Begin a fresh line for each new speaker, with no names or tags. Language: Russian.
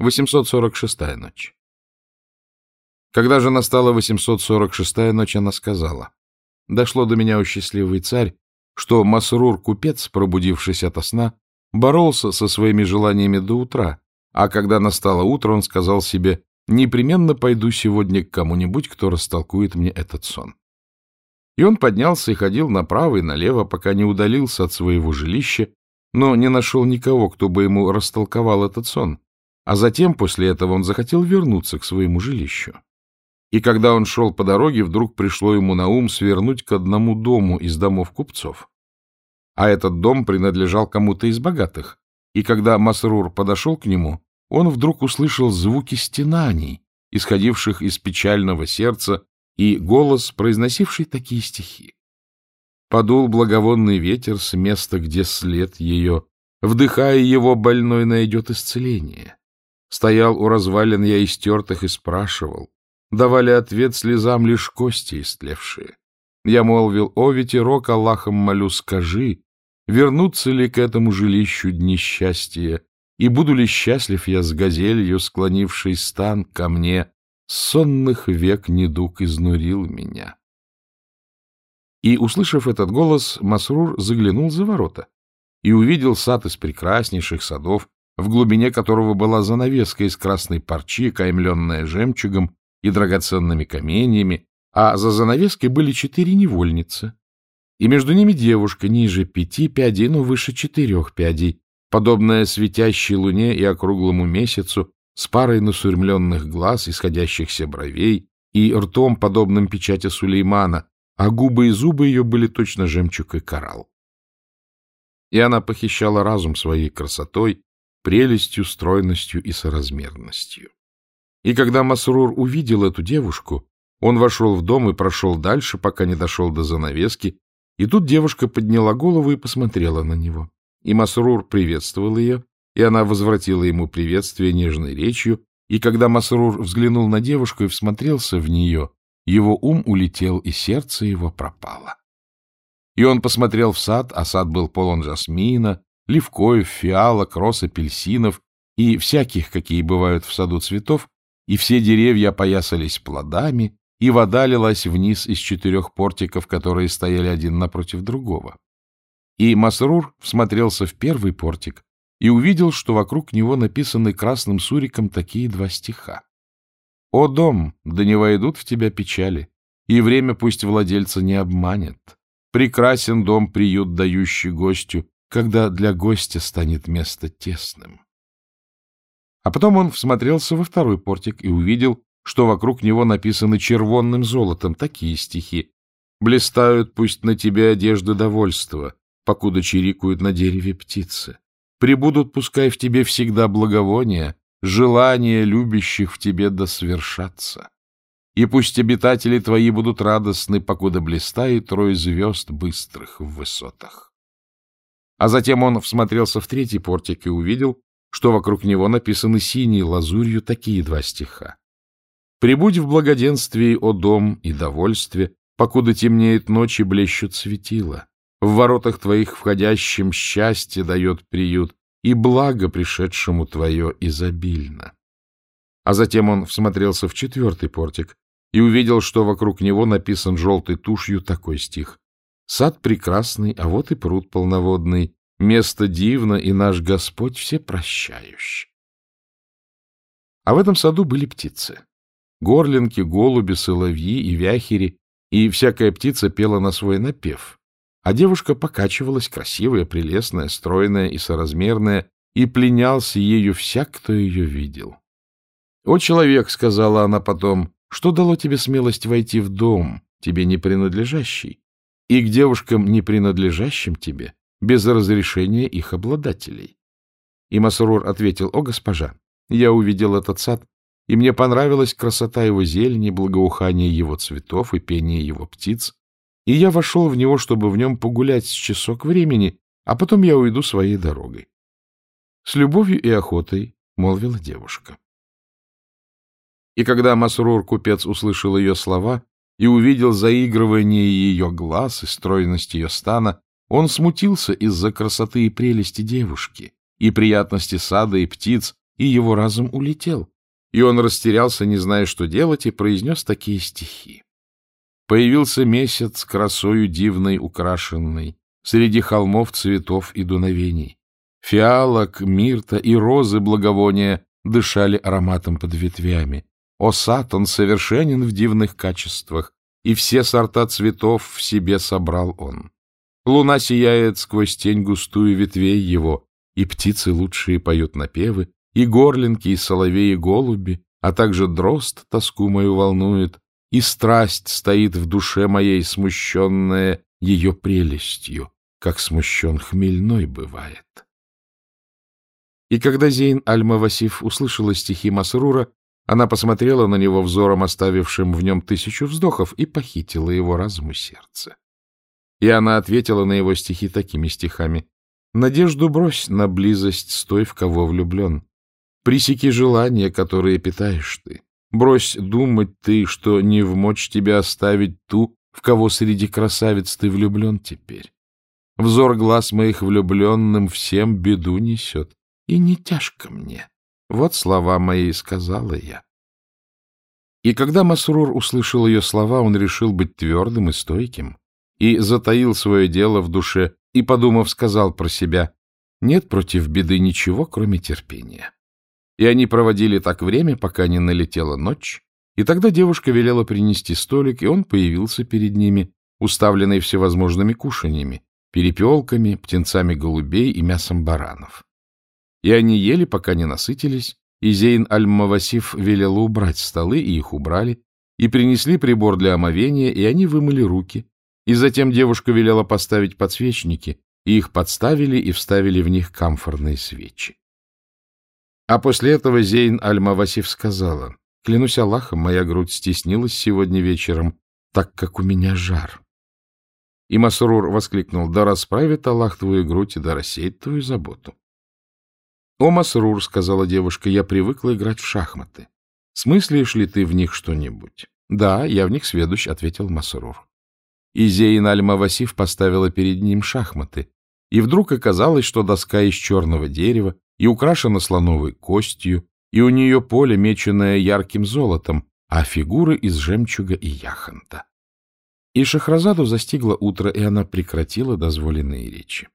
846-я ночь. Когда же настала 846-я ночь, она сказала, «Дошло до меня, о счастливый царь, что Масрур-купец, пробудившись ото сна, боролся со своими желаниями до утра, а когда настало утро, он сказал себе, «Непременно пойду сегодня к кому-нибудь, кто растолкует мне этот сон». И он поднялся и ходил направо и налево, пока не удалился от своего жилища, но не нашел никого, кто бы ему растолковал этот сон. А затем, после этого, он захотел вернуться к своему жилищу. И когда он шел по дороге, вдруг пришло ему на ум свернуть к одному дому из домов купцов. А этот дом принадлежал кому-то из богатых. И когда Масрур подошел к нему, он вдруг услышал звуки стенаний, исходивших из печального сердца, и голос, произносивший такие стихи. Подул благовонный ветер с места, где след ее, вдыхая его, больной найдет исцеление. Стоял у развалин я истертых и спрашивал, давали ответ слезам лишь кости истлевшие. Я молвил, о ветерок, Аллахом молю, скажи, вернутся ли к этому жилищу дни счастья, и буду ли счастлив я с газелью, склонившей стан ко мне, сонных век недуг изнурил меня. И, услышав этот голос, Масрур заглянул за ворота и увидел сад из прекраснейших садов, в глубине которого была занавеска из красной парчи, каймленная жемчугом и драгоценными каменьями, а за занавеской были четыре невольницы, и между ними девушка ниже пяти пядей, но выше четырех пядей, подобная светящей луне и округлому месяцу, с парой насурмленных глаз, исходящихся бровей, и ртом, подобным печати Сулеймана, а губы и зубы ее были точно жемчуг и коралл. И она похищала разум своей красотой, прелестью, стройностью и соразмерностью. И когда Масрур увидел эту девушку, он вошел в дом и прошел дальше, пока не дошел до занавески, и тут девушка подняла голову и посмотрела на него. И Масрур приветствовал ее, и она возвратила ему приветствие нежной речью, и когда Масрур взглянул на девушку и всмотрелся в нее, его ум улетел, и сердце его пропало. И он посмотрел в сад, а сад был полон жасмина, ливкоев, фиалок, роз, апельсинов и всяких, какие бывают в саду цветов, и все деревья опоясались плодами, и вода лилась вниз из четырех портиков, которые стояли один напротив другого. И Масрур всмотрелся в первый портик и увидел, что вокруг него написаны красным суриком такие два стиха. «О, дом, да не войдут в тебя печали, и время пусть владельца не обманет. Прекрасен дом, приют дающий гостю, когда для гостя станет место тесным». А потом он всмотрелся во второй портик и увидел, что вокруг него написаны червонным золотом такие стихи. «Блистают пусть на тебе одежды довольства, покуда чирикают на дереве птицы. Прибудут пускай в тебе всегда благовония, желания любящих в тебе досвершаться. И пусть обитатели твои будут радостны, покуда блистает рой звезд быстрых в высотах». А затем он всмотрелся в третий портик и увидел, что вокруг него написаны синей лазурью такие два стиха. «Прибудь в благоденствии, о дом, и довольстве, покуда темнеет ночь и блещут светила. В воротах твоих входящим счастье дает приют, и благо пришедшему твое изобильно». А затем он всмотрелся в четвертый портик и увидел, что вокруг него написан желтой тушью такой стих. «Сад прекрасный, а вот и пруд полноводный, Место дивно, и наш Господь все прощающий. А в этом саду были птицы. Горлинки, голуби, соловьи и вяхери, и всякая птица пела на свой напев. А девушка покачивалась, красивая, прелестная, стройная и соразмерная, и пленялся ею всяк, кто ее видел. «О, человек!» — сказала она потом, — «что дало тебе смелость войти в дом, тебе не принадлежащий, и к девушкам, не принадлежащим тебе, без разрешения их обладателей. И Масрур ответил, «О, госпожа, я увидел этот сад, и мне понравилась красота его зелени, благоухание его цветов и пение его птиц, и я вошел в него, чтобы в нем погулять с часок времени, а потом я уйду своей дорогой». С любовью и охотой молвила девушка. И когда Масрур, купец, услышал ее слова и увидел заигрывание ее глаз и стройность ее стана, он смутился из-за красоты и прелести девушки, и приятности сада и птиц, и его разум улетел, и он растерялся, не зная, что делать, и произнес такие стихи. Появился месяц красою дивной украшенной, среди холмов цветов и дуновений. Фиалок, мирта и розы благовония дышали ароматом под ветвями. О, сад, он совершенен в дивных качествах, и все сорта цветов в себе собрал он. Луна сияет сквозь тень густую ветвей его, и птицы лучшие поют напевы, и горлинки, и соловей, и голуби, а также дрозд тоску мою волнует, и страсть стоит в душе моей, смущенная ее прелестью, как смущен хмельной бывает. И когда Зейн Аль-Мавасиф услышала стихи Масрура, она посмотрела на него взором, оставившим в нем тысячу вздохов, и похитила его разум и сердце. И она ответила на его стихи такими стихами. «Надежду брось на близость с той, в кого влюблен. Пресеки желания, которые питаешь ты. Брось думать ты, что не в мочь тебя оставить ту, в кого среди красавиц ты влюблен теперь. Взор глаз моих влюбленным всем беду несет, и не тяжко мне. Вот слова мои, сказала я. И когда Масрур услышал ее слова, он решил быть твердым и стойким, и затаил свое дело в душе, и, подумав, сказал про себя, нет против беды ничего, кроме терпения. И они проводили так время, пока не налетела ночь, и тогда девушка велела принести столик, и он появился перед ними, уставленный всевозможными кушаньями, перепелками, птенцами голубей и мясом баранов. И они ели, пока не насытились, и Зейн Аль-Мавасиф велела убрать столы, и их убрали, и принесли прибор для омовения, и они вымыли руки, и затем девушка велела поставить подсвечники, и их подставили и вставили в них камфорные свечи. А после этого Зейн Аль-Мавасиф сказала, «Клянусь Аллахом, моя грудь стеснилась сегодня вечером, так как у меня жар». И Масрур воскликнул, «Да расправит Аллах твою грудь и да рассеет твою заботу». «О, Масрур», — сказала девушка, — «я привыкла играть в шахматы. Смыслишь ли ты в них что-нибудь?» «Да, я в них сведущ», — ответил Масрур. И Зейн Аль-Мавасиф поставила перед ним шахматы, и вдруг оказалось, что доска из черного дерева, и украшена слоновой костью, и у нее поле, меченное ярким золотом, а фигуры из жемчуга и яхонта. И Шахразаду застигло утро, и она прекратила дозволенные речи.